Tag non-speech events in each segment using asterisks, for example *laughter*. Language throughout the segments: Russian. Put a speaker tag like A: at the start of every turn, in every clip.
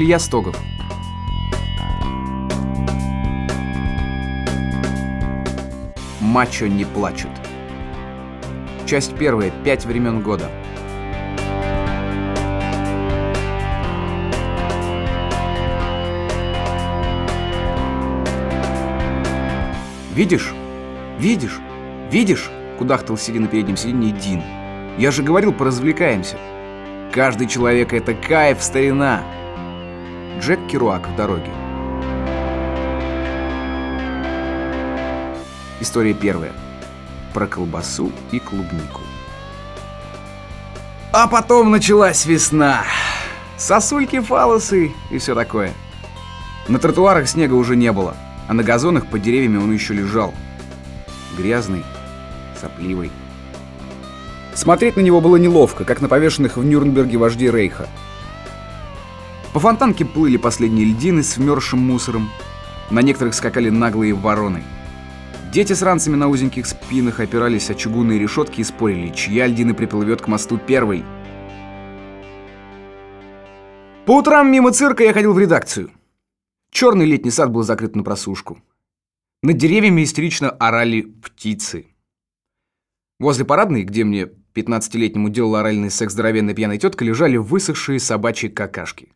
A: Илья Стогов. Мачо не плачут. Часть первая. Пять времен года. «Видишь? Видишь? Видишь?» — кудахтал сидя на переднем сиденье Дин. «Я же говорил, поразвлекаемся. Каждый человек — это кайф, старина!» Джек Керуак в дороге. История первая. Про колбасу и клубнику. А потом началась весна. Сосульки, фалосы и все такое. На тротуарах снега уже не было а на газонах под деревьями он еще лежал. Грязный, сопливый. Смотреть на него было неловко, как на повешенных в Нюрнберге вождей Рейха. По фонтанке плыли последние льдины с вмерзшим мусором. На некоторых скакали наглые вороны. Дети с ранцами на узеньких спинах опирались о чугунные решетки и спорили, чья льдина приплывет к мосту первой. По утрам мимо цирка я ходил в редакцию. Черный летний сад был закрыт на просушку. Над деревьями истерично орали птицы. Возле парадной, где мне, 15-летнему, делала оральный секс здоровенная пьяная тетка, лежали высохшие собачьи какашки.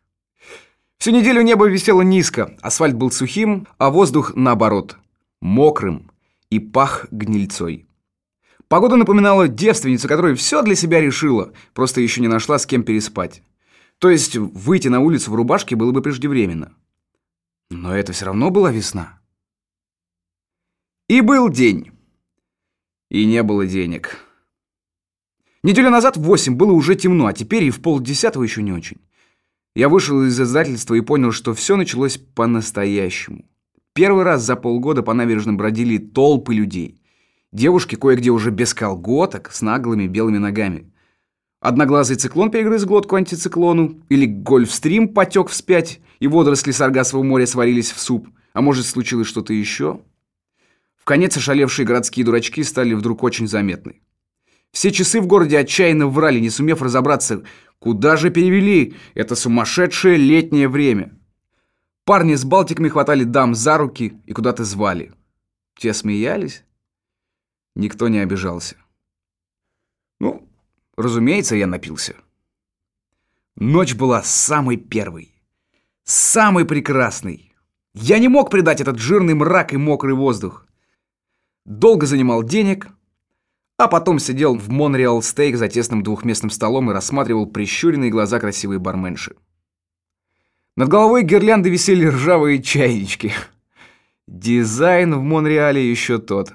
A: Всю неделю небо висело низко, асфальт был сухим, а воздух, наоборот, мокрым и пах гнильцой. Погода напоминала девственницу, которая все для себя решила, просто еще не нашла с кем переспать. То есть выйти на улицу в рубашке было бы преждевременно. Но это все равно была весна. И был день. И не было денег. Неделю назад в восемь было уже темно, а теперь и в полдесятого еще не очень. Я вышел из издательства и понял, что все началось по-настоящему. Первый раз за полгода по набережным бродили толпы людей. Девушки кое-где уже без колготок, с наглыми белыми ногами. Одноглазый циклон перегрыз глотку антициклону, или гольфстрим потек вспять, и водоросли Саргасового моря сварились в суп. А может, случилось что-то еще? В конец ошалевшие городские дурачки стали вдруг очень заметны. Все часы в городе отчаянно врали, не сумев разобраться, куда же перевели это сумасшедшее летнее время. Парни с балтиками хватали дам за руки и куда-то звали. Те смеялись. Никто не обижался. Ну, Разумеется, я напился. Ночь была самой первой, самой прекрасной. Я не мог предать этот жирный мрак и мокрый воздух. Долго занимал денег, а потом сидел в Монреал Стейк за тесным двухместным столом и рассматривал прищуренные глаза красивой барменши. Над головой гирлянды висели ржавые чайнички. Дизайн в Монреале еще тот.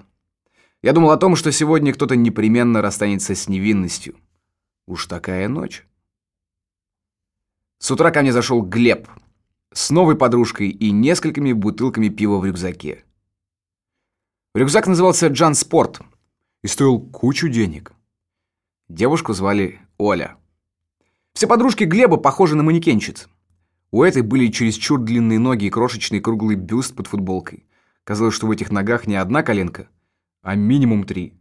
A: Я думал о том, что сегодня кто-то непременно расстанется с невинностью. Уж такая ночь. С утра ко мне зашел Глеб с новой подружкой и несколькими бутылками пива в рюкзаке. Рюкзак назывался «Джан Спорт» и стоил кучу денег. Девушку звали Оля. Все подружки Глеба похожи на манекенщиц. У этой были чересчур длинные ноги и крошечный круглый бюст под футболкой. Казалось, что в этих ногах не одна коленка, а минимум три.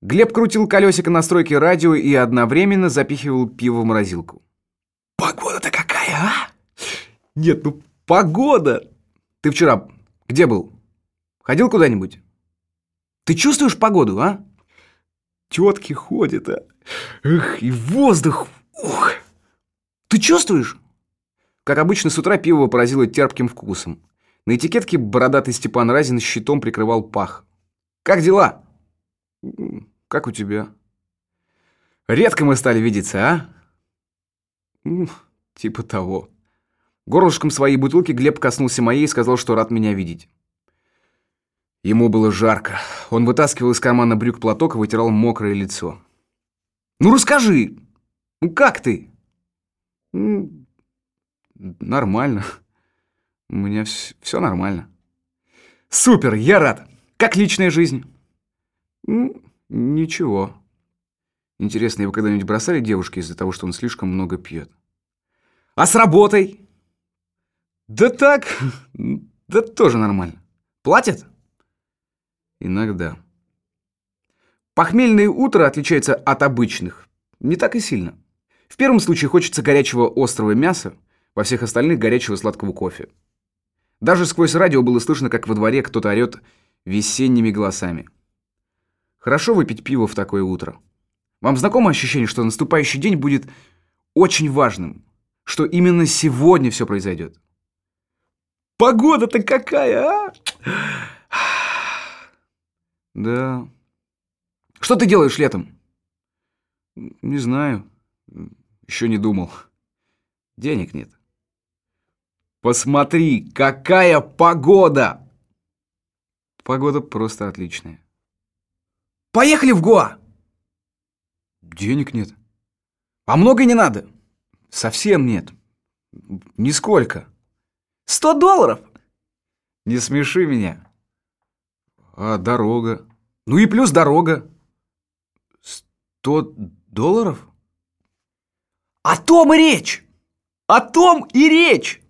A: Глеб крутил колесико настройки радио и одновременно запихивал пиво в морозилку. «Погода-то какая, а?» «Нет, ну погода!» «Ты вчера где был? Ходил куда-нибудь?» «Ты чувствуешь погоду, а?» «Тетки ходят, а? Эх, и воздух! Ух! Ты чувствуешь?» Как обычно, с утра пиво поразило терпким вкусом. На этикетке бородатый Степан Разин щитом прикрывал пах. «Как дела?» Как у тебя? Редко мы стали видеться, а? Типа того. Горлышком своей бутылки Глеб коснулся моей и сказал, что рад меня видеть. Ему было жарко. Он вытаскивал из кармана брюк платок и вытирал мокрое лицо. «Ну расскажи! Ну как ты?» «Нормально. У меня все нормально». «Супер! Я рад! Как личная жизнь?» Ничего. Интересно, его когда-нибудь бросали девушки из-за того, что он слишком много пьет? А с работой? Да так, *laughs* да тоже нормально. Платят? Иногда. Похмельное утро отличается от обычных. Не так и сильно. В первом случае хочется горячего острого мяса, во всех остальных горячего сладкого кофе. Даже сквозь радио было слышно, как во дворе кто-то орёт весенними голосами. Хорошо выпить пиво в такое утро. Вам знакомо ощущение, что наступающий день будет очень важным, что именно сегодня все произойдет? Погода-то какая, а? Да. Что ты делаешь летом? Не знаю. Еще не думал. Денег нет. Посмотри, какая погода! Погода просто отличная. Поехали в Гоа! Денег нет. А много не надо? Совсем нет. Нисколько. Сто долларов? Не смеши меня. А дорога? Ну и плюс дорога. Сто долларов? О том и речь! О том и речь!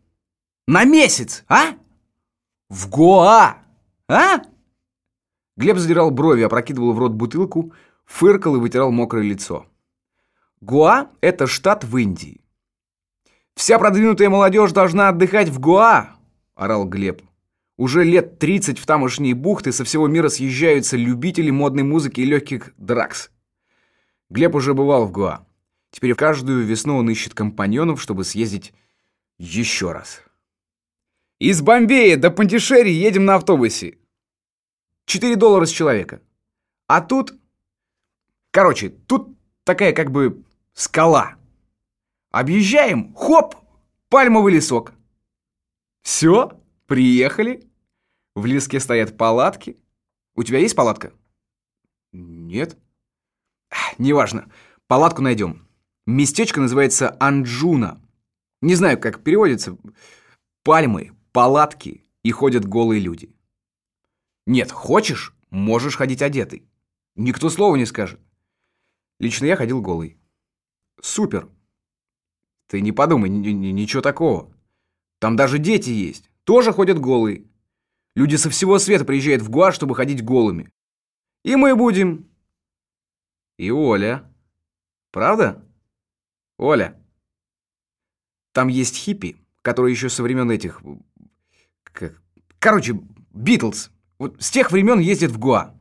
A: На месяц, а? В Гоа, а? Глеб задирал брови, опрокидывал в рот бутылку, фыркал и вытирал мокрое лицо. Гоа – это штат в Индии. «Вся продвинутая молодежь должна отдыхать в Гоа!» – орал Глеб. Уже лет 30 в тамошние бухты со всего мира съезжаются любители модной музыки и легких дракс. Глеб уже бывал в Гоа. Теперь каждую весну он ищет компаньонов, чтобы съездить еще раз. Из Бомбея до Пандишери едем на автобусе. 4 доллара с человека. А тут... Короче, тут такая как бы скала. Объезжаем, хоп, пальмовый лесок. Все, приехали. В леске стоят палатки. У тебя есть палатка? Нет. Неважно, палатку найдем. Местечко называется Анджуна. Не знаю, как переводится. Пальмы, палатки и ходят голые люди. Нет, хочешь, можешь ходить одетый. Никто слова не скажет. Лично я ходил голый. Супер. Ты не подумай, ничего такого. Там даже дети есть, тоже ходят голые. Люди со всего света приезжают в Гуа, чтобы ходить голыми. И мы будем. И Оля. Правда? Оля. Там есть хиппи, которые еще со времен этих как... Короче, Битлз. Вот с тех времен ездит в Гуа.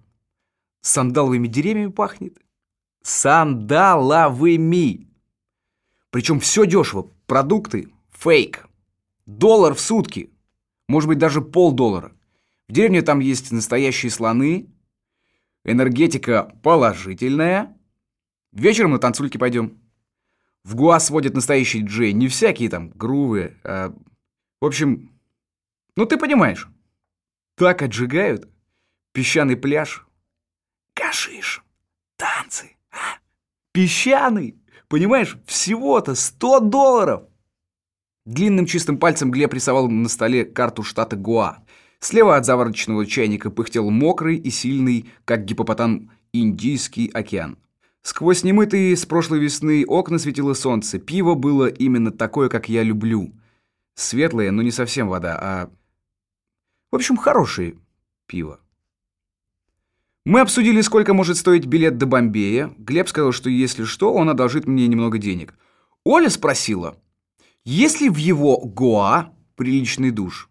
A: Сандаловыми деревьями пахнет. Сандаловыми. Причем все дешево. Продукты фейк. Доллар в сутки. Может быть, даже полдоллара. В деревне там есть настоящие слоны. Энергетика положительная. Вечером на танцульки пойдем. В Гуа сводят настоящий джей. Не всякие там грувы. А... В общем, ну, ты понимаешь. Так отжигают. Песчаный пляж. Гашиш. Танцы. А? Песчаный. Понимаешь, всего-то 100 долларов. Длинным чистым пальцем Глеб рисовал на столе карту штата Гуа. Слева от заварочного чайника пыхтел мокрый и сильный, как гипопотам, Индийский океан. Сквозь немытые с прошлой весны окна светило солнце. Пиво было именно такое, как я люблю. Светлое, но не совсем вода, а в общем, хорошее пиво. Мы обсудили, сколько может стоить билет до Бомбея. Глеб сказал, что если что, он одолжит мне немного денег. Оля спросила, есть ли в его Гоа приличный душ?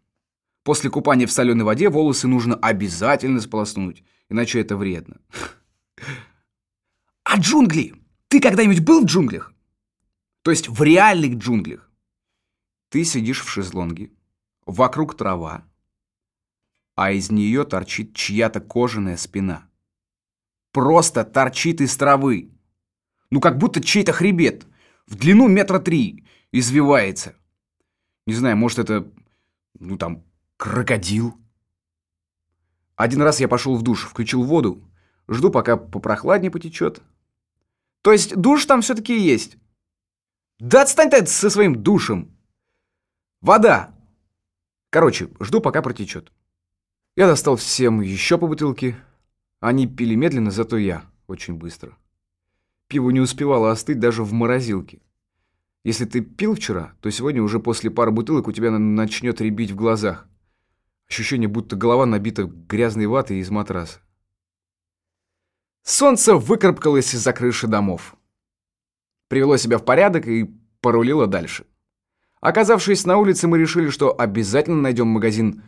A: После купания в соленой воде волосы нужно обязательно сполоснуть, иначе это вредно. А джунгли? Ты когда-нибудь был в джунглях? То есть в реальных джунглях? Ты сидишь в шезлонге, вокруг трава, а из нее торчит чья-то кожаная спина. Просто торчит из травы. Ну, как будто чей-то хребет. В длину метра три. Извивается. Не знаю, может, это, ну, там, крокодил. Один раз я пошел в душ, включил воду. Жду, пока попрохладнее потечет. То есть душ там все-таки есть. Да отстань ты со своим душем. Вода. Короче, жду, пока протечет. Я достал всем еще по бутылке. Они пили медленно, зато я очень быстро. Пиво не успевало остыть даже в морозилке. Если ты пил вчера, то сегодня уже после пары бутылок у тебя начнет рябить в глазах. Ощущение, будто голова набита грязной ватой из матраса. Солнце выкарабкалось из-за крыши домов. Привело себя в порядок и порулило дальше. Оказавшись на улице, мы решили, что обязательно найдем магазин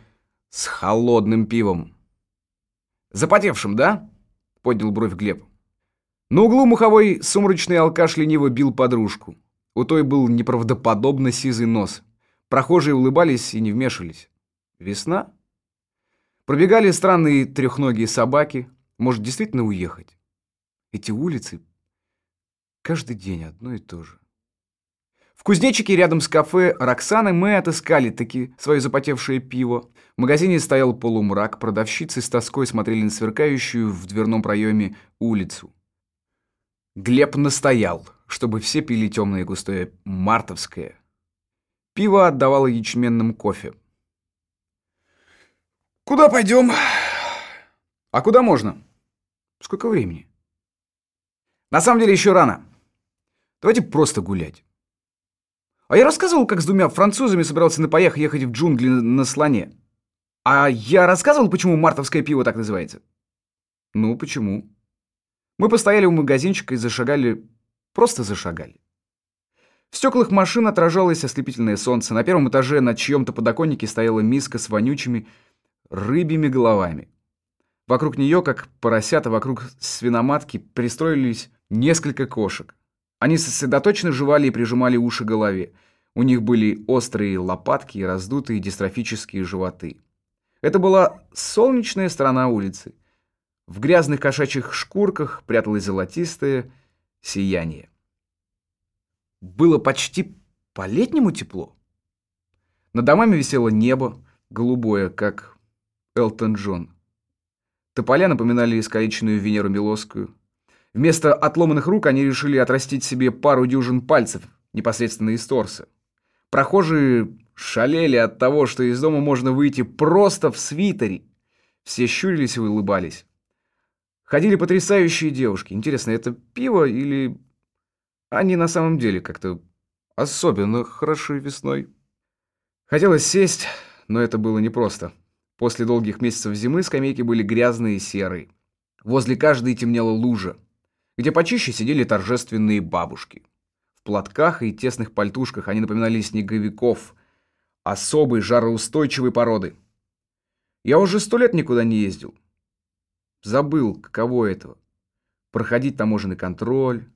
A: с холодным пивом. «Запотевшим, да?» — поднял бровь Глеб. На углу муховой сумрачный алкаш лениво бил подружку. У той был неправдоподобно сизый нос. Прохожие улыбались и не вмешивались. Весна? Пробегали странные трехногие собаки. Может, действительно уехать? Эти улицы каждый день одно и то же. В кузнечике рядом с кафе Роксаны мы отыскали таки свое запотевшее пиво. В магазине стоял полумрак, продавщицы с тоской смотрели на сверкающую в дверном проеме улицу. Глеб настоял, чтобы все пили темное густое мартовское. Пиво отдавало ячменным кофе. «Куда пойдем?» «А куда можно?» «Сколько времени?» «На самом деле еще рано. Давайте просто гулять». А я рассказывал, как с двумя французами собирался на паях ехать в джунгли на слоне. А я рассказывал, почему мартовское пиво так называется? Ну, почему? Мы постояли у магазинчика и зашагали, просто зашагали. В стеклах машин отражалось ослепительное солнце. На первом этаже на чьем-то подоконнике стояла миска с вонючими рыбьими головами. Вокруг нее, как поросята вокруг свиноматки, пристроились несколько кошек. Они сосредоточенно жевали и прижимали уши к голове. У них были острые лопатки и раздутые дистрофические животы. Это была солнечная сторона улицы. В грязных кошачьих шкурках пряталось золотистое сияние. Было почти по-летнему тепло. Над домами висело небо, голубое, как Элтон Джон. Тополя напоминали искалеченную Венеру Милосскую. Вместо отломанных рук они решили отрастить себе пару дюжин пальцев непосредственно из торса. Прохожие шалели от того, что из дома можно выйти просто в свитере. Все щурились и улыбались. Ходили потрясающие девушки. Интересно, это пиво или они на самом деле как-то особенно хороши весной? Хотелось сесть, но это было непросто. После долгих месяцев зимы скамейки были грязные и серые. Возле каждой темнела лужа, где почище сидели торжественные бабушки. В платках и тесных пальтушках они напоминали снеговиков особой жароустойчивой породы. Я уже сто лет никуда не ездил. Забыл, каково этого. Проходить таможенный контроль,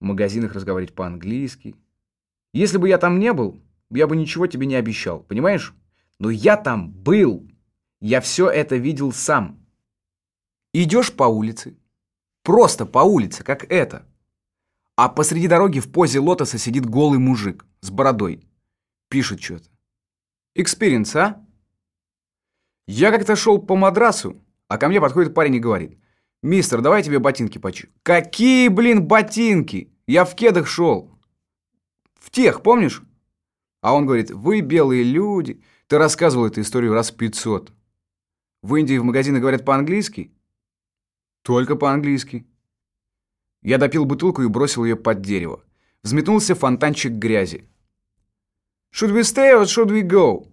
A: в магазинах разговаривать по-английски. Если бы я там не был, я бы ничего тебе не обещал, понимаешь? Но я там был. Я все это видел сам. Идешь по улице, просто по улице, как это. А посреди дороги в позе лотоса сидит голый мужик с бородой. Пишет что-то. Experience, а? Я как-то шел по мадрасу, а ко мне подходит парень и говорит. «Мистер, давай тебе ботинки почищу». «Какие, блин, ботинки? Я в кедах шел». «В тех, помнишь?» А он говорит, «Вы белые люди». Ты рассказывал эту историю раз пятьсот. В Индии в магазинах говорят по-английски? Только по-английски. Я допил бутылку и бросил ее под дерево. Взметнулся фонтанчик грязи. Should we stay or should we go?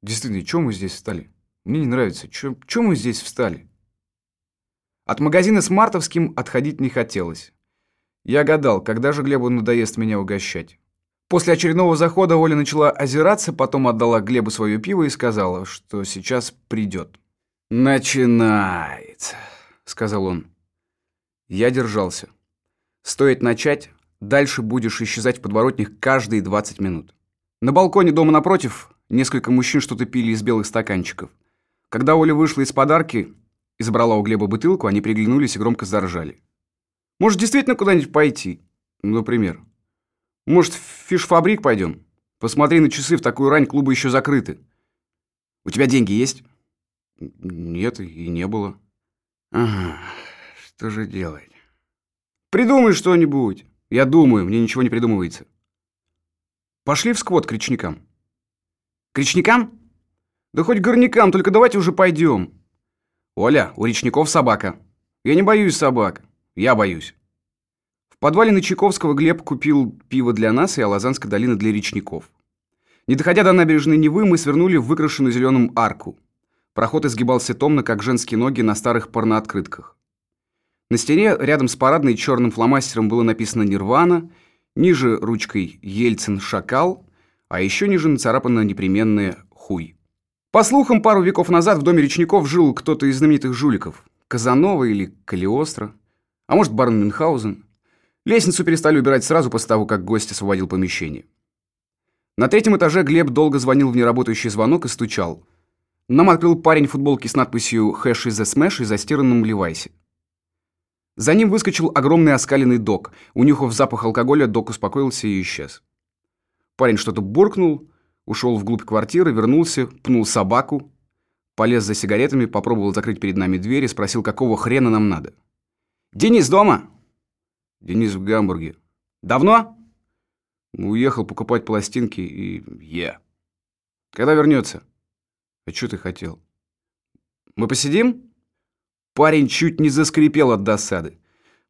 A: Действительно, чем мы здесь встали? Мне не нравится. Чем мы здесь встали? От магазина с Мартовским отходить не хотелось. Я гадал, когда же Глебу надоест меня угощать. После очередного захода Оля начала озираться, потом отдала Глебу свое пиво и сказала, что сейчас придет. «Начинается», — сказал он. Я держался. Стоит начать, дальше будешь исчезать в подворотнях каждые 20 минут. На балконе дома напротив несколько мужчин что-то пили из белых стаканчиков. Когда Оля вышла из подарки и забрала у Глеба бутылку, они приглянулись и громко заржали. «Может, действительно куда-нибудь пойти?» Например. «Может, в фишфабрик пойдем? Посмотри на часы, в такую рань клубы еще закрыты. У тебя деньги есть?» Нет, и не было. Ага, что же делать? Придумай что-нибудь. Я думаю, мне ничего не придумывается. Пошли в сквот к речникам. К речникам? Да хоть горнякам, только давайте уже пойдем. Оля, у речников собака. Я не боюсь собак. Я боюсь. В подвале на Чайковского Глеб купил пиво для нас и Алазанской долины для речников. Не доходя до набережной Невы, мы свернули в выкрашенную зеленым арку. Проход изгибался томно, как женские ноги на старых порнооткрытках. На стене рядом с парадной черным фломастером было написано «Нирвана», ниже ручкой «Ельцин Шакал», а еще ниже нацарапано непременное «хуй». По слухам, пару веков назад в доме речников жил кто-то из знаменитых жуликов. Казанова или Калиостро. А может, барон Мюнхгаузен. Лестницу перестали убирать сразу после того, как гость освободил помещение. На третьем этаже Глеб долго звонил в неработающий звонок и стучал. Нам открыл парень в футболке с надписью «Hash is Smash» и застиранном Левайсе. За ним выскочил огромный оскаленный дог. Унюхав запах алкоголя, дог успокоился и исчез. Парень что-то буркнул, ушел вглубь квартиры, вернулся, пнул собаку, полез за сигаретами, попробовал закрыть перед нами дверь и спросил, какого хрена нам надо. «Денис дома?» «Денис в Гамбурге». «Давно?» «Уехал покупать пластинки и... я». «Когда вернется?» «А что ты хотел?» «Мы посидим?» Парень чуть не заскрипел от досады.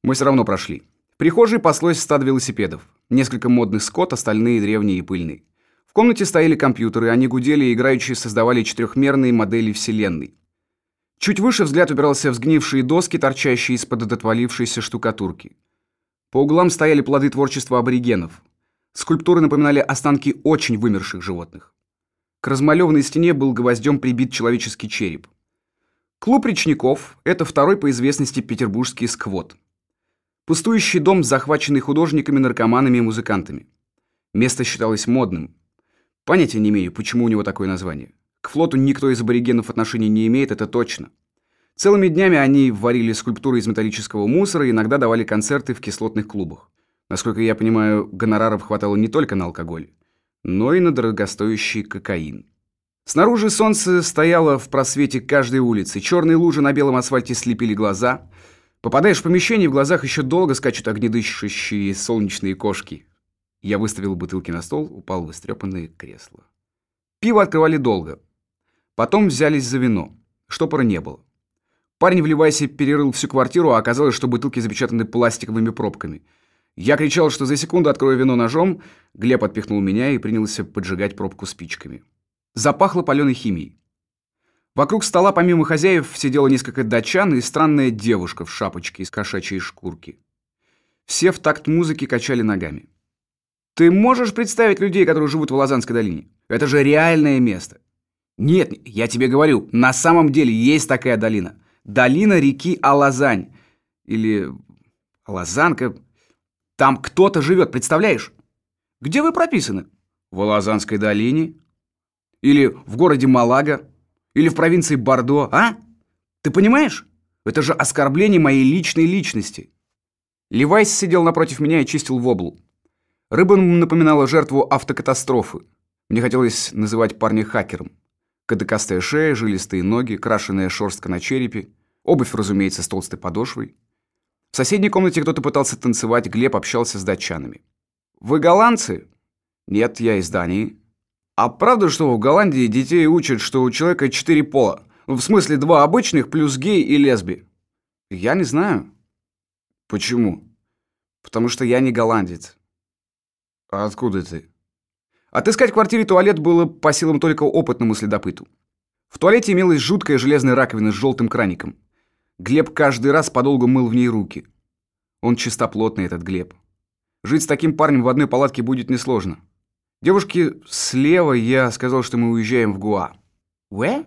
A: Мы все равно прошли. В прихожей паслось стадо велосипедов. Несколько модных скот, остальные древние и пыльные. Комнате стояли компьютеры, они гудели и играющие создавали четырехмерные модели вселенной. Чуть выше взгляд упирался в сгнившие доски, торчащие из-под отвалившейся штукатурки. По углам стояли плоды творчества аборигенов. Скульптуры напоминали останки очень вымерших животных. К размалеванной стене был гвоздем прибит человеческий череп. Клуб речников – это второй по известности петербургский сквот. Пустующий дом, захваченный художниками, наркоманами и музыкантами. Место считалось модным. Понятия не имею, почему у него такое название. К флоту никто из аборигенов отношений не имеет, это точно. Целыми днями они варили скульптуры из металлического мусора и иногда давали концерты в кислотных клубах. Насколько я понимаю, гонораров хватало не только на алкоголь, но и на дорогостоящий кокаин. Снаружи солнце стояло в просвете каждой улицы. Черные лужи на белом асфальте слепили глаза. Попадаешь в помещение, в глазах еще долго скачут огнедышащие солнечные кошки. Я выставил бутылки на стол, упал в истрепанное кресло. Пиво открывали долго. Потом взялись за вино. Штопора не было. Парень в Левайсе перерыл всю квартиру, а оказалось, что бутылки запечатаны пластиковыми пробками. Я кричал, что за секунду открою вино ножом. Глеб отпихнул меня и принялся поджигать пробку спичками. Запахло паленой химией. Вокруг стола, помимо хозяев, сидело несколько датчан и странная девушка в шапочке из кошачьей шкурки. Все в такт музыки качали ногами. Ты можешь представить людей, которые живут в Лозанской долине? Это же реальное место. Нет, я тебе говорю, на самом деле есть такая долина. Долина реки Алазань. Или Алазанка. Там кто-то живет, представляешь? Где вы прописаны? В Алазанской долине. Или в городе Малага? Или в провинции Бордо, а? Ты понимаешь? Это же оскорбление моей личной личности. Левайс сидел напротив меня и чистил воблу. Рыба напоминала жертву автокатастрофы. Мне хотелось называть парня хакером. Кадыкастая шея, жилистые ноги, крашеная шерстка на черепе, обувь, разумеется, с толстой подошвой. В соседней комнате кто-то пытался танцевать, Глеб общался с датчанами. «Вы голландцы?» «Нет, я из Дании». А правда, что в Голландии детей учат, что у человека четыре пола? В смысле, два обычных плюс гей и лесби? Я не знаю. Почему? Потому что я не голландец. А откуда ты? Отыскать в квартире туалет было по силам только опытному следопыту. В туалете имелась жуткая железная раковина с желтым краником. Глеб каждый раз подолгу мыл в ней руки. Он чистоплотный, этот Глеб. Жить с таким парнем в одной палатке будет несложно. Девушке слева я сказал, что мы уезжаем в Гуа. «Уэ?»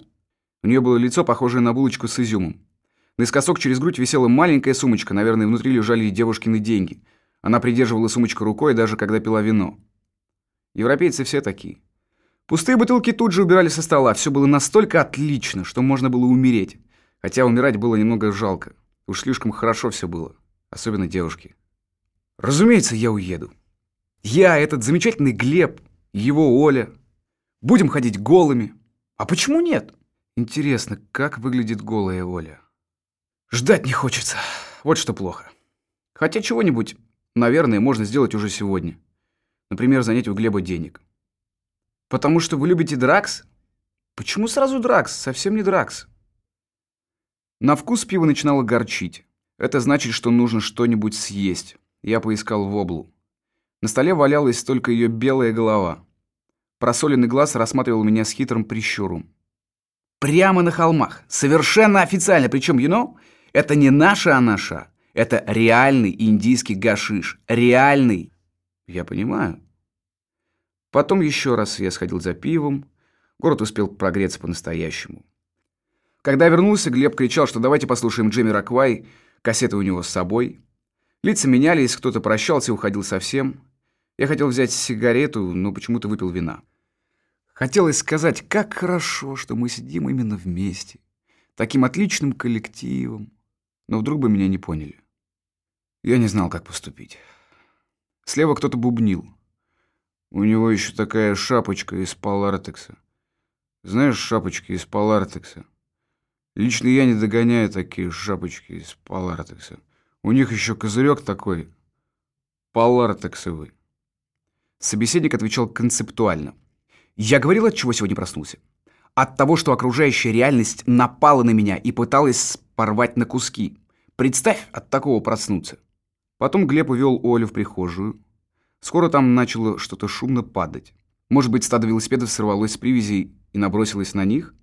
A: У нее было лицо, похожее на булочку с изюмом. Наискосок через грудь висела маленькая сумочка, наверное, внутри лежали девушкины деньги. Она придерживала сумочку рукой, даже когда пила вино. Европейцы все такие. Пустые бутылки тут же убирали со стола. Все было настолько отлично, что можно было умереть. Хотя умирать было немного жалко. Уж слишком хорошо все было. Особенно девушки. Разумеется, я уеду. Я, этот замечательный Глеб, его Оля. Будем ходить голыми. А почему нет? Интересно, как выглядит голая Оля? Ждать не хочется. Вот что плохо. Хотя чего-нибудь, наверное, можно сделать уже сегодня. Например, занять у Глеба денег. Потому что вы любите дракс? Почему сразу дракс? Совсем не дракс. На вкус пиво начинало горчить. Это значит, что нужно что-нибудь съесть. Я поискал воблу. На столе валялась только ее белая голова. Просоленный глаз рассматривал меня с хитрым прищуром. Прямо на холмах. Совершенно официально. Причем, you know, это не наша анаша. Это реальный индийский гашиш. Реальный. Я понимаю. Потом еще раз я сходил за пивом. Город успел прогреться по-настоящему. Когда вернулся, Глеб кричал, что давайте послушаем Джимми Роквай, кассеты у него с собой. Лица менялись, кто-то прощался и уходил совсем. Я хотел взять сигарету, но почему-то выпил вина. Хотелось сказать, как хорошо, что мы сидим именно вместе, таким отличным коллективом. Но вдруг бы меня не поняли. Я не знал, как поступить. Слева кто-то бубнил. У него еще такая шапочка из палартекса. Знаешь, шапочки из палартекса? Лично я не догоняю такие шапочки из палартекса. У них еще козырек такой палартексовый. Собеседник отвечал концептуально. Я говорил, от чего сегодня проснулся. От того, что окружающая реальность напала на меня и пыталась порвать на куски. Представь, от такого проснуться. Потом Глеб увел Олю в прихожую, Скоро там начало что-то шумно падать. Может быть, стадо велосипедов сорвалось с привязей и набросилось на них?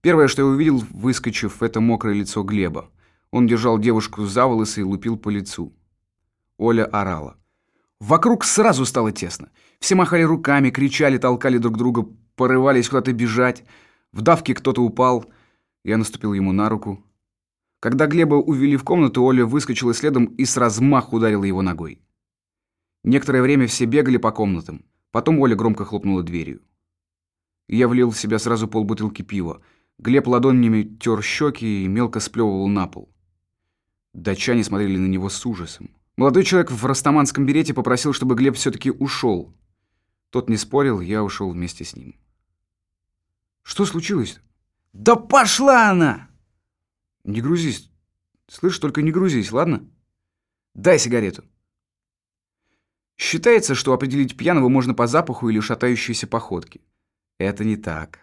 A: Первое, что я увидел, выскочив, это мокрое лицо Глеба. Он держал девушку за волосы и лупил по лицу. Оля орала. Вокруг сразу стало тесно. Все махали руками, кричали, толкали друг друга, порывались куда-то бежать. В давке кто-то упал. Я наступил ему на руку. Когда Глеба увели в комнату, Оля выскочила следом и с размаху ударила его ногой. Некоторое время все бегали по комнатам. Потом Оля громко хлопнула дверью. Я влил в себя сразу полбутылки пива. Глеб ладонями тер щеки и мелко сплевывал на пол. Датчане смотрели на него с ужасом. Молодой человек в растаманском берете попросил, чтобы Глеб все-таки ушел. Тот не спорил, я ушел вместе с ним. Что случилось? Да пошла она! Не грузись. Слышь, только не грузись, ладно? Дай сигарету. Считается, что определить пьяного можно по запаху или шатающейся походке. Это не так.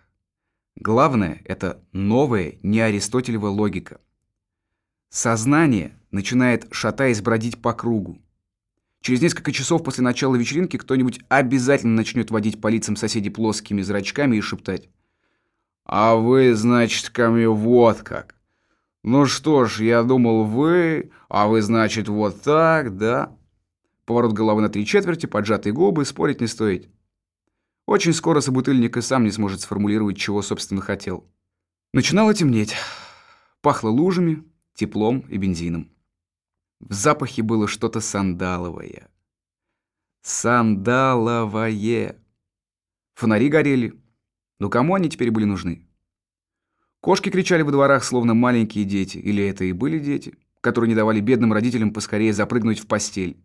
A: Главное – это новая, не Аристотелева логика. Сознание начинает, шатаясь, бродить по кругу. Через несколько часов после начала вечеринки кто-нибудь обязательно начнет водить по лицам соседей плоскими зрачками и шептать. «А вы, значит, ко мне вот как. Ну что ж, я думал, вы, а вы, значит, вот так, да?» Поворот головы на три четверти, поджатые губы, спорить не стоит. Очень скоро собутыльник и сам не сможет сформулировать, чего, собственно, хотел. Начинало темнеть. Пахло лужами, теплом и бензином. В запахе было что-то сандаловое. Сандаловое. Фонари горели. Но кому они теперь были нужны? Кошки кричали во дворах, словно маленькие дети. Или это и были дети, которые не давали бедным родителям поскорее запрыгнуть в постель.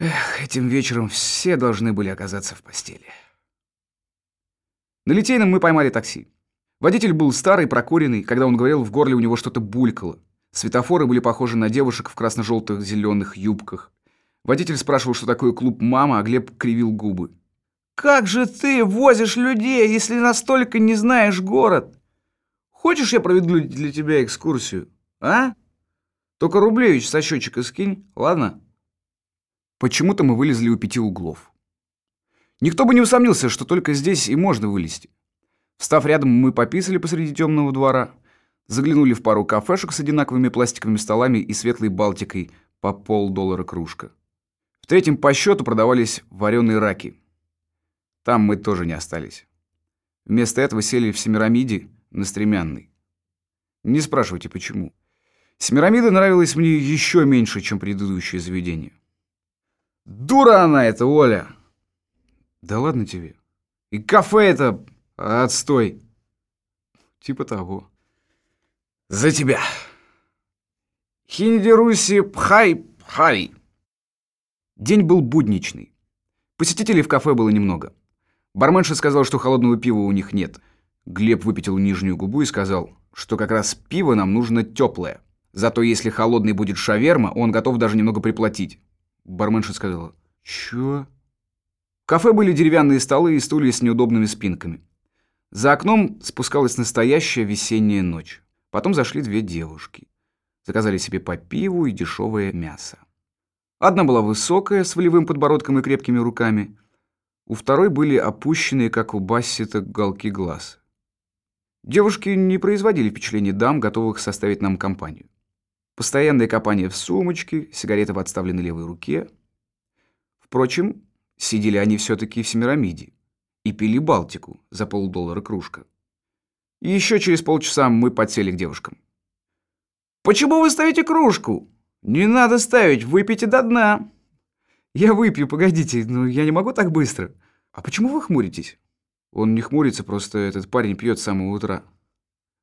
A: Эх, этим вечером все должны были оказаться в постели. На Литейном мы поймали такси. Водитель был старый, прокуренный. Когда он говорил, в горле у него что-то булькало. Светофоры были похожи на девушек в красно-желтых зеленых юбках. Водитель спрашивал, что такое клуб «Мама», а Глеб кривил губы. «Как же ты возишь людей, если настолько не знаешь город? Хочешь, я проведу для тебя экскурсию, а? Только рублевич со счетчика скинь, ладно?» Почему-то мы вылезли у пяти углов. Никто бы не усомнился, что только здесь и можно вылезти. Встав рядом, мы пописали посреди темного двора, заглянули в пару кафешек с одинаковыми пластиковыми столами и светлой балтикой по полдоллара кружка. В третьем по счету продавались вареные раки. Там мы тоже не остались. Вместо этого сели в Семирамиде на Стремянной. Не спрашивайте, почему. Семирамида нравилась мне еще меньше, чем предыдущее заведение. Дура она эта, Оля. Да ладно тебе. И кафе это отстой. Типа того. За тебя. Хиндеруси пхай пхай. День был будничный. Посетителей в кафе было немного. Барменша сказал, что холодного пива у них нет. Глеб выпятил нижнюю губу и сказал, что как раз пиво нам нужно теплое. Зато если холодный будет шаверма, он готов даже немного приплатить. Барменша сказала «Чё?» В кафе были деревянные столы и стулья с неудобными спинками. За окном спускалась настоящая весенняя ночь. Потом зашли две девушки. Заказали себе по пиву и дешевое мясо. Одна была высокая, с волевым подбородком и крепкими руками. У второй были опущенные, как у Бассета, уголки глаз. Девушки не производили впечатления дам, готовых составить нам компанию. Постоянное копание в сумочке, сигарета в отставленной левой руке. Впрочем, сидели они все-таки в Семирамиде и пили Балтику за полдоллара кружка. И еще через полчаса мы подсели к девушкам. «Почему вы ставите кружку? Не надо ставить, выпейте до дна». «Я выпью, погодите, но я не могу так быстро». «А почему вы хмуритесь?» Он не хмурится, просто этот парень пьет с самого утра.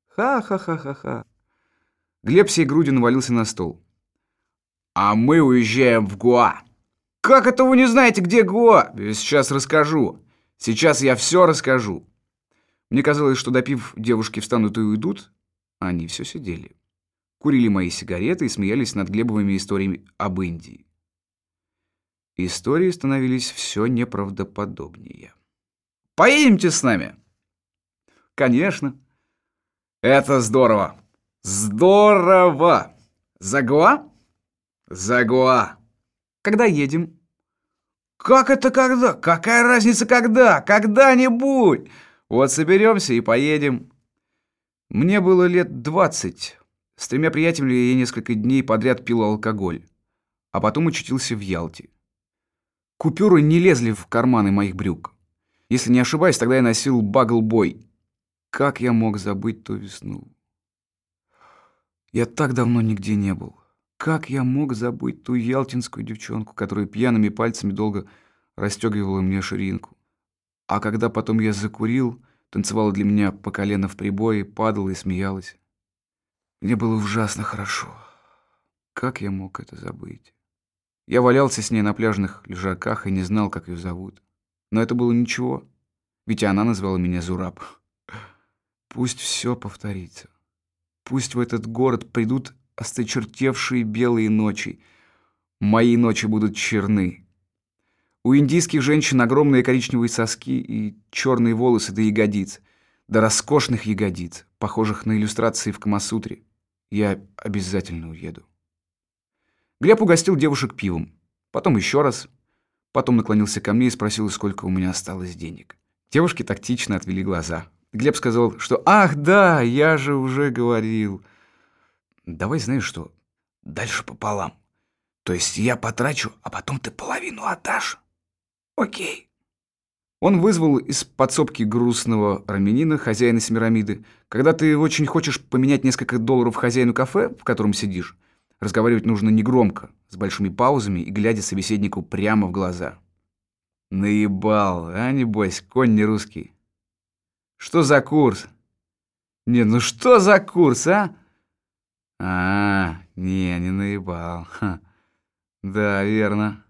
A: Ха-ха-ха-ха-ха. Глеб всей грудью навалился на стол. А мы уезжаем в Гуа. Как это вы не знаете, где Гуа? Сейчас расскажу. Сейчас я все расскажу. Мне казалось, что допив, девушки встанут и уйдут, а они все сидели. Курили мои сигареты и смеялись над Глебовыми историями об Индии. Истории становились все неправдоподобнее. Поедемте с нами?» «Конечно». «Это здорово! Здорово! Загуа?» «Загуа!» «Когда едем?» «Как это когда? Какая разница когда? Когда-нибудь! Вот соберемся и поедем». Мне было лет двадцать. С тремя приятелями я несколько дней подряд пил алкоголь, а потом очутился в Ялте. Купюры не лезли в карманы моих брюк. Если не ошибаюсь, тогда я носил багл-бой. Как я мог забыть ту весну? Я так давно нигде не был. Как я мог забыть ту ялтинскую девчонку, которая пьяными пальцами долго расстегивала мне ширинку? А когда потом я закурил, танцевала для меня по колено в прибое, падала и смеялась. Мне было ужасно хорошо. Как я мог это забыть? Я валялся с ней на пляжных лежаках и не знал, как ее зовут. Но это было ничего, ведь она назвала меня Зураб. Пусть все повторится. Пусть в этот город придут осточертевшие белые ночи. Мои ночи будут черны. У индийских женщин огромные коричневые соски и черные волосы до ягодиц, до роскошных ягодиц, похожих на иллюстрации в Камасутре. Я обязательно уеду. Глеб угостил девушек пивом. Потом еще раз — Потом наклонился ко мне и спросил, сколько у меня осталось денег. Девушки тактично отвели глаза. Глеб сказал, что «Ах, да, я же уже говорил». «Давай знаешь что, дальше пополам. То есть я потрачу, а потом ты половину отдашь. Окей». Он вызвал из подсобки грустного армянина, хозяина Семирамиды. Когда ты очень хочешь поменять несколько долларов хозяину кафе, в котором сидишь, Разговаривать нужно негромко, с большими паузами и глядя собеседнику прямо в глаза. Наебал, а небось, конь не русский. Что за курс? Не, ну что за курс, а? А, не, не наебал. Ха. Да, верно.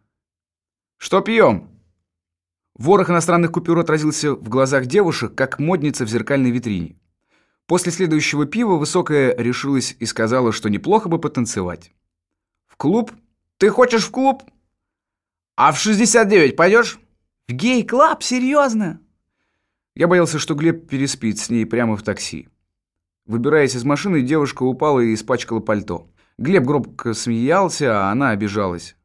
A: Что пьем? Ворох иностранных купюр отразился в глазах девушек, как модница в зеркальной витрине. После следующего пива Высокая решилась и сказала, что неплохо бы потанцевать. «В клуб? Ты хочешь в клуб? А в 69 пойдешь? В гей-клаб? Серьезно?» Я боялся, что Глеб переспит с ней прямо в такси. Выбираясь из машины, девушка упала и испачкала пальто. Глеб громко смеялся, а она обижалась.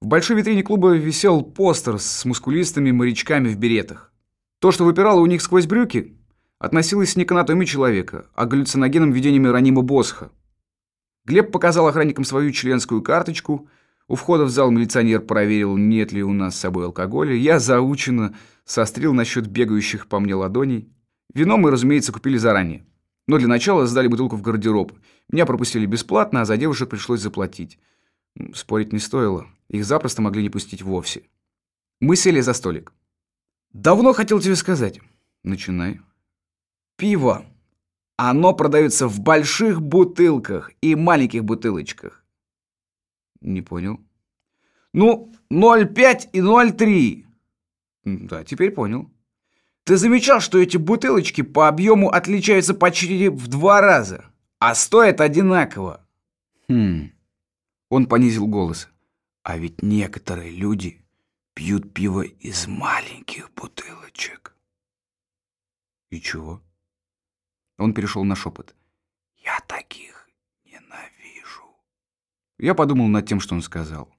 A: В большой витрине клуба висел постер с мускулистыми морячками в беретах. То, что выпирало у них сквозь брюки, относилась не к анатомии человека, а к галлюциногенным видениями Ранима Босха. Глеб показал охранникам свою членскую карточку. У входа в зал милиционер проверил, нет ли у нас с собой алкоголя. Я заученно сострил насчет бегающих по мне ладоней. Вино мы, разумеется, купили заранее. Но для начала сдали бутылку в гардероб. Меня пропустили бесплатно, а за девушек пришлось заплатить. Спорить не стоило. Их запросто могли не пустить вовсе. Мы сели за столик. «Давно хотел тебе сказать». «Начинай» пиво. Оно продается в больших бутылках и маленьких бутылочках. Не понял. Ну, 0,5 и 0,3. Да, теперь понял. Ты замечал, что эти бутылочки по объему отличаются почти в два раза, а стоят одинаково? Хм. Он понизил голос. А ведь некоторые люди пьют пиво из маленьких бутылочек. И чего? Он перешел на шепот. «Я таких ненавижу». Я подумал над тем, что он сказал.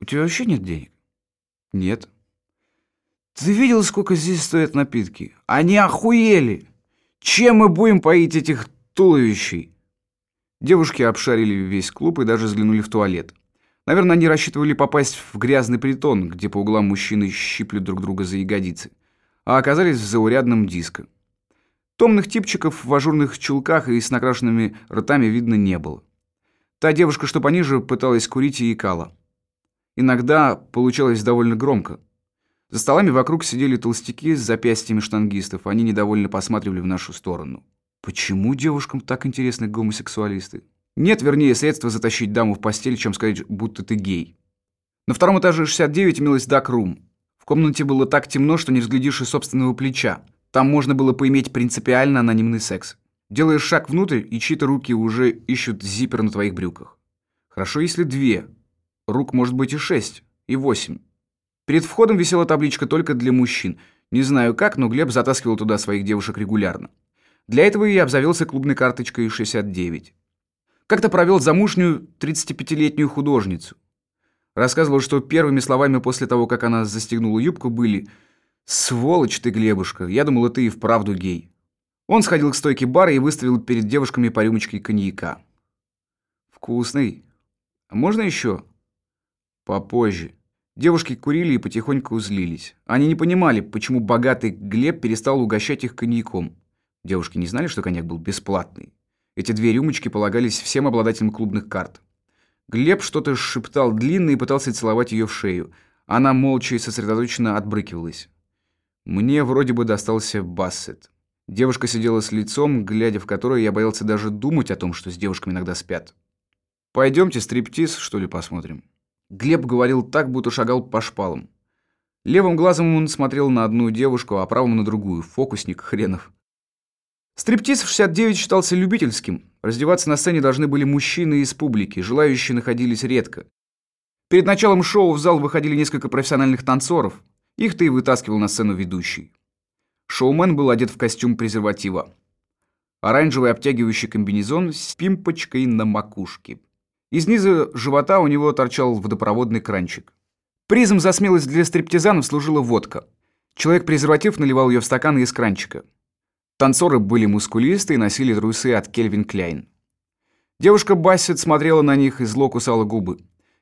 A: «У тебя вообще нет денег?» «Нет». «Ты видел, сколько здесь стоят напитки? Они охуели! Чем мы будем поить этих туловищей?» Девушки обшарили весь клуб и даже взглянули в туалет. Наверное, они рассчитывали попасть в грязный притон, где по углам мужчины щиплют друг друга за ягодицы, а оказались в заурядном диско. Томных типчиков в ажурных чулках и с накрашенными ртами видно не было. Та девушка, что пониже, пыталась курить и икала. Иногда получалось довольно громко. За столами вокруг сидели толстяки с запястьями штангистов, они недовольно посматривали в нашу сторону. Почему девушкам так интересны гомосексуалисты? Нет, вернее, средства затащить даму в постель, чем сказать, будто ты гей. На втором этаже 69 имелась дак-рум. В комнате было так темно, что не разглядишь и собственного плеча. Там можно было поиметь принципиально анонимный секс. Делаешь шаг внутрь, и чьи-то руки уже ищут зиппер на твоих брюках. Хорошо, если две. Рук может быть и шесть, и восемь. Перед входом висела табличка только для мужчин. Не знаю как, но Глеб затаскивал туда своих девушек регулярно. Для этого и обзавелся клубной карточкой 69. Как-то провел замужнюю 35-летнюю художницу. Рассказывал, что первыми словами после того, как она застегнула юбку, были «Сволочь ты, Глебушка, я думала, ты и вправду гей». Он сходил к стойке бара и выставил перед девушками по рюмочке коньяка. «Вкусный. А можно еще?» «Попозже». Девушки курили и потихоньку узлились. Они не понимали, почему богатый Глеб перестал угощать их коньяком. Девушки не знали, что коньяк был бесплатный. Эти две рюмочки полагались всем обладателям клубных карт. Глеб что-то шептал длинно и пытался целовать ее в шею. Она молча и сосредоточенно отбрыкивалась. Мне вроде бы достался Бассет. Девушка сидела с лицом, глядя в которое я боялся даже думать о том, что с девушками иногда спят. «Пойдемте стриптиз, что ли, посмотрим?» Глеб говорил так, будто шагал по шпалам. Левым глазом он смотрел на одну девушку, а правым на другую. Фокусник хренов. Стриптиз в 69 считался любительским. Раздеваться на сцене должны были мужчины из публики, желающие находились редко. Перед началом шоу в зал выходили несколько профессиональных танцоров. Их-то и вытаскивал на сцену ведущий. Шоумен был одет в костюм презерватива. Оранжевый обтягивающий комбинезон с пимпочкой на макушке. Из низа живота у него торчал водопроводный кранчик. Призом за смелость для стриптизанов служила водка. Человек-презерватив наливал ее в стаканы из кранчика. Танцоры были мускулисты и носили трусы от Кельвин Кляйн. Девушка Бассет смотрела на них и зло кусала губы.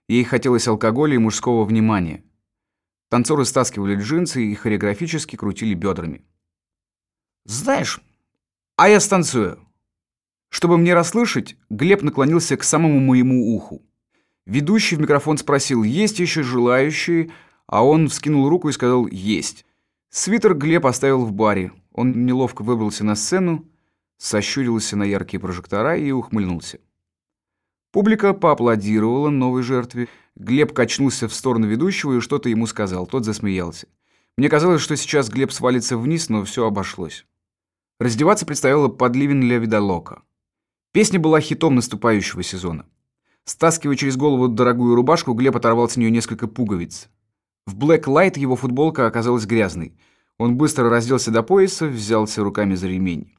A: Ей хотелось алкоголя и мужского внимания. Танцоры стаскивали джинсы и хореографически крутили бедрами. «Знаешь, а я станцую», чтобы мне расслышать, Глеб наклонился к самому моему уху. Ведущий в микрофон спросил, есть еще желающие, а он вскинул руку и сказал «есть». Свитер Глеб оставил в баре. Он неловко выбрался на сцену, сощурился на яркие прожектора и ухмыльнулся. Публика поаплодировала новой жертве. Глеб качнулся в сторону ведущего и что-то ему сказал. Тот засмеялся. Мне казалось, что сейчас Глеб свалится вниз, но все обошлось. Раздеваться предстояло под ливень Левидолока. Песня была хитом наступающего сезона. Стаскивая через голову дорогую рубашку, Глеб оторвал с нее несколько пуговиц. В Black Light его футболка оказалась грязной. Он быстро разделся до пояса, взялся руками за ремень.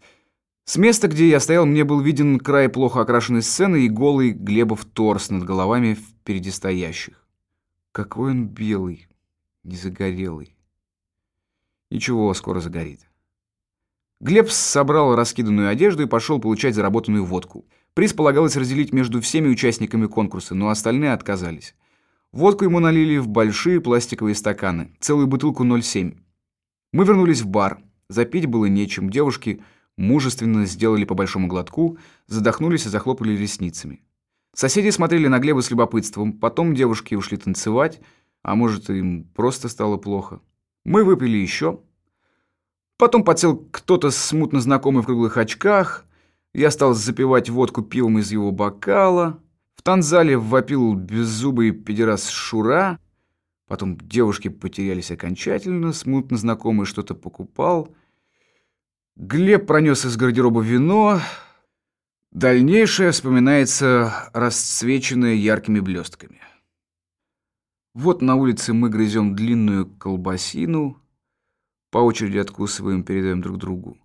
A: С места, где я стоял, мне был виден край плохо окрашенной сцены и голый Глебов торс над головами впереди стоящих. Какой он белый, не загорелый. Ничего, скоро загорит. Глеб собрал раскиданную одежду и пошел получать заработанную водку. Приз полагалось разделить между всеми участниками конкурса, но остальные отказались. Водку ему налили в большие пластиковые стаканы, целую бутылку 0,7. Мы вернулись в бар. Запить было нечем. Девушки мужественно сделали по большому глотку, задохнулись и захлопали ресницами. Соседи смотрели на Глеба с любопытством. Потом девушки ушли танцевать, а может, им просто стало плохо. Мы выпили еще. Потом подсел кто-то смутно знакомый в круглых очках. Я стал запивать водку пивом из его бокала. В танзале вопил беззубый педерас Шура. Потом девушки потерялись окончательно, смутно знакомый что-то покупал. Глеб пронес из гардероба вино. Дальнейшее вспоминается расцвеченное яркими блестками. Вот на улице мы грызем длинную колбасину, по очереди откусываем, передаем друг другу.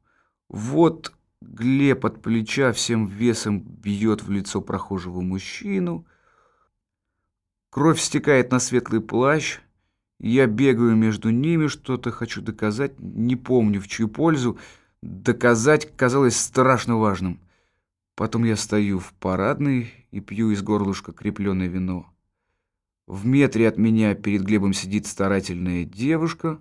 A: Вот Глеб от плеча всем весом бьет в лицо прохожего мужчину. Кровь стекает на светлый плащ. Я бегаю между ними, что-то хочу доказать, не помню в чью пользу. Доказать казалось страшно важным. Потом я стою в парадной и пью из горлышка крепленное вино. В метре от меня перед Глебом сидит старательная девушка.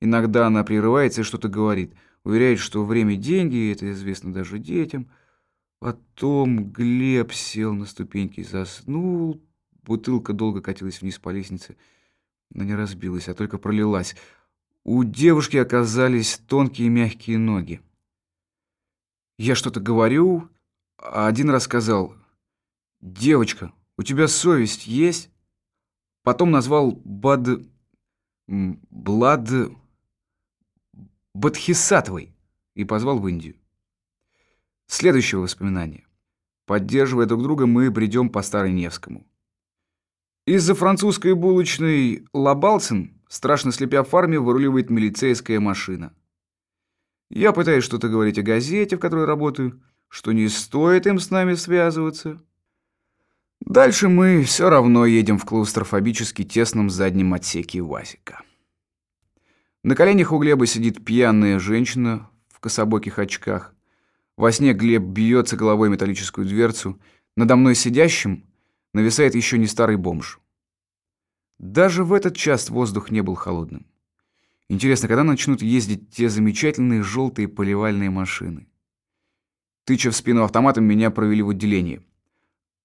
A: Иногда она прерывается и что-то говорит. Уверяет, что время – деньги, это известно даже детям. Потом Глеб сел на ступеньки и заснул. Бутылка долго катилась вниз по лестнице, но не разбилась, а только пролилась. У девушки оказались тонкие мягкие ноги. Я что-то говорю, а один раз сказал, «Девочка, у тебя совесть есть?» Потом назвал Бад... Блад... Бадхисатовой и позвал в Индию. Следующее воспоминание. Поддерживая друг друга, мы бредем по Старой Невскому. Из-за французской булочной Лабалцин, страшно слепя фарме, выруливает милицейская машина. Я пытаюсь что-то говорить о газете, в которой работаю, что не стоит им с нами связываться. Дальше мы все равно едем в клаустрофобически тесном заднем отсеке УАЗика. На коленях у Глеба сидит пьяная женщина в кособоких очках. Во сне Глеб бьется головой металлическую дверцу. Надо мной сидящим нависает еще не старый бомж. Даже в этот час воздух не был холодным. Интересно, когда начнут ездить те замечательные желтые поливальные машины? Тыча в спину автоматом, меня провели в отделение.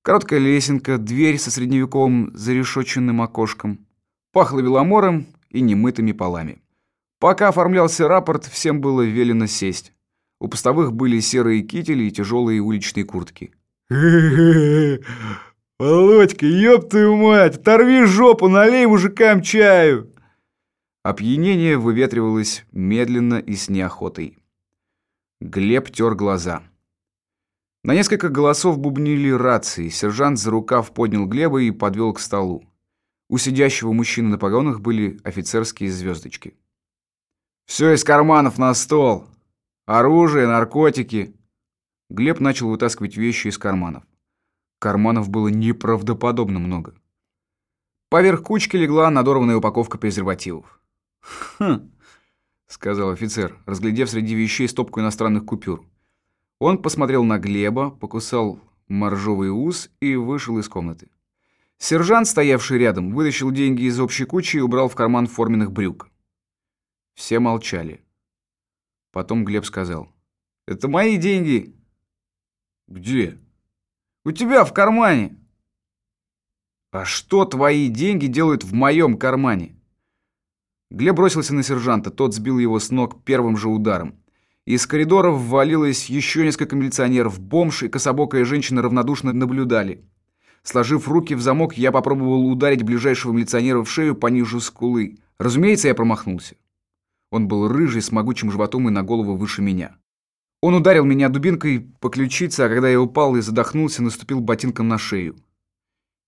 A: Короткая лесенка, дверь со средневековым зарешоченным окошком. Пахло веломором и немытыми полами. Пока оформлялся рапорт, всем было велено сесть. У постовых были серые кители и тяжелые уличные куртки. *laughs*
B: Володька, ёб твою мать, оторви жопу, налей мужикам чаю!»
A: Опьянение выветривалось медленно и с неохотой. Глеб тер глаза. На несколько голосов бубнили рации. Сержант за рукав поднял Глеба и подвел к столу. У сидящего мужчины на погонах были офицерские звездочки. «Все из карманов на стол!» Оружие, наркотики. Глеб начал вытаскивать вещи из карманов. Карманов было неправдоподобно много. Поверх кучки легла надорванная упаковка презервативов. «Хм», — сказал офицер, разглядев среди вещей стопку иностранных купюр. Он посмотрел на Глеба, покусал моржовый ус и вышел из комнаты. Сержант, стоявший рядом, вытащил деньги из общей кучи и убрал в карман форменных брюк. Все молчали. Потом Глеб сказал. «Это мои деньги».
B: «Где?»
A: «У тебя в кармане». «А что твои деньги делают в моем кармане?» Глеб бросился на сержанта, тот сбил его с ног первым же ударом. Из коридора ввалилось еще несколько милиционеров. Бомж и кособокая женщина равнодушно наблюдали. Сложив руки в замок, я попробовал ударить ближайшего милиционера в шею пониже скулы. Разумеется, я промахнулся. Он был рыжий, с могучим животом и на голову выше меня. Он ударил меня дубинкой по ключице, а когда я упал и задохнулся, наступил ботинком на шею.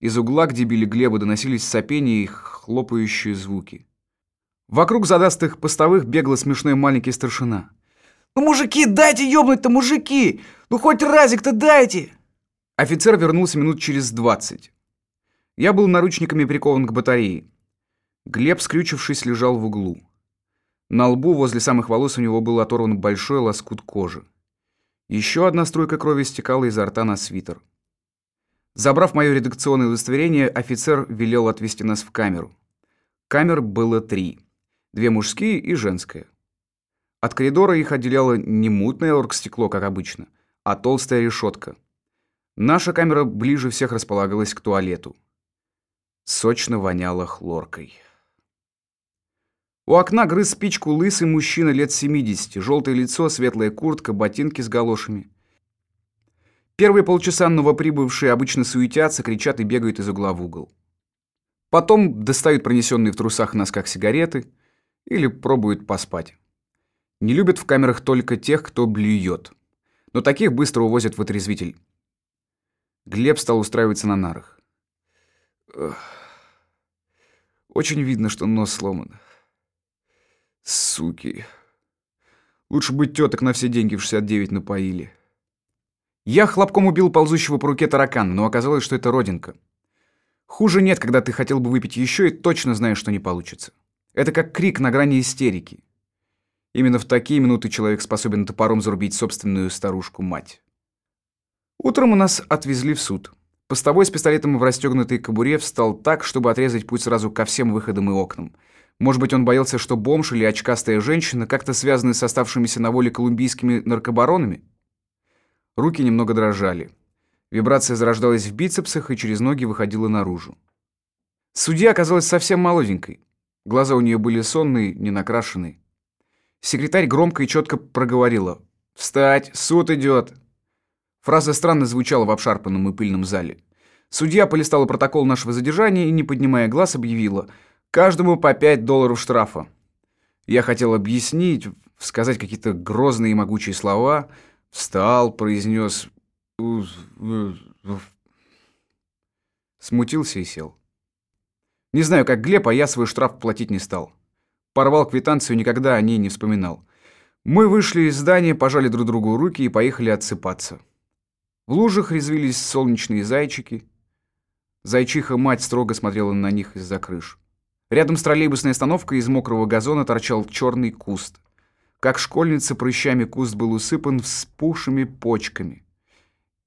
A: Из угла, где били Глеба, доносились сопения и хлопающие звуки. Вокруг задастых постовых бегал смешной маленький старшина. «Ну, мужики, дайте ёбнуть-то, мужики! Ну, хоть разик-то дайте!» Офицер вернулся минут через двадцать. Я был наручниками прикован к батарее. Глеб, скрючившись, лежал в углу. На лбу возле самых волос у него был оторван большой лоскут кожи. Еще одна струйка крови стекала изо рта на свитер. Забрав мое редакционное удостоверение, офицер велел отвезти нас в камеру. Камер было три. Две мужские и женская. От коридора их отделяло не мутное оргстекло, как обычно, а толстая решетка. Наша камера ближе всех располагалась к туалету. Сочно воняло хлоркой. У окна грыз спичку лысый мужчина лет 70, желтое лицо, светлая куртка, ботинки с галошами. Первые полчаса новоприбывшие обычно суетятся, кричат и бегают из угла в угол. Потом достают пронесенные в трусах носках сигареты или пробуют поспать. Не любят в камерах только тех, кто блюет. Но таких быстро увозят в отрезвитель. Глеб стал устраиваться на нарах. Очень видно, что нос сломан. Суки. Лучше бы теток на все деньги в 69 напоили. Я хлопком убил ползущего по руке таракана, но оказалось, что это родинка. Хуже нет, когда ты хотел бы выпить еще и точно знаешь, что не получится. Это как крик на грани истерики. Именно в такие минуты человек способен топором зарубить собственную старушку-мать. Утром у нас отвезли в суд. Постовой с пистолетом в расстегнутой кобуре встал так, чтобы отрезать путь сразу ко всем выходам и окнам. Может быть, он боялся, что бомж или очкастая женщина как-то связаны с оставшимися на воле колумбийскими наркобаронами? Руки немного дрожали. Вибрация зарождалась в бицепсах и через ноги выходила наружу. Судья оказалась совсем молоденькой. Глаза у нее были сонные, не накрашенные. Секретарь громко и четко проговорила. «Встать! Суд идет!» Фраза странно звучала в обшарпанном и пыльном зале. Судья полистала протокол нашего задержания и, не поднимая глаз, объявила «Каждому по пять долларов штрафа». Я хотел объяснить, сказать какие-то грозные и могучие слова. Встал, произнес... Смутился и сел. Не знаю, как Глеб, а я свой штраф платить не стал. Порвал квитанцию, никогда о ней не вспоминал. Мы вышли из здания, пожали друг другу руки и поехали отсыпаться. В лужах резвились солнечные зайчики. Зайчиха-мать строго смотрела на них из-за крыш. Рядом с троллейбусной остановкой из мокрого газона торчал черный куст. Как школьница прыщами куст был усыпан вспухшими почками.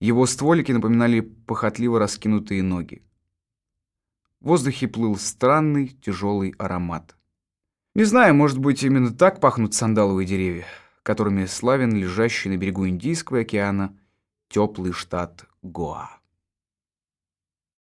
A: Его стволики напоминали похотливо раскинутые ноги. В воздухе плыл странный тяжелый аромат. Не знаю, может быть, именно так пахнут сандаловые деревья, которыми славен лежащий на берегу Индийского океана теплый штат Гоа.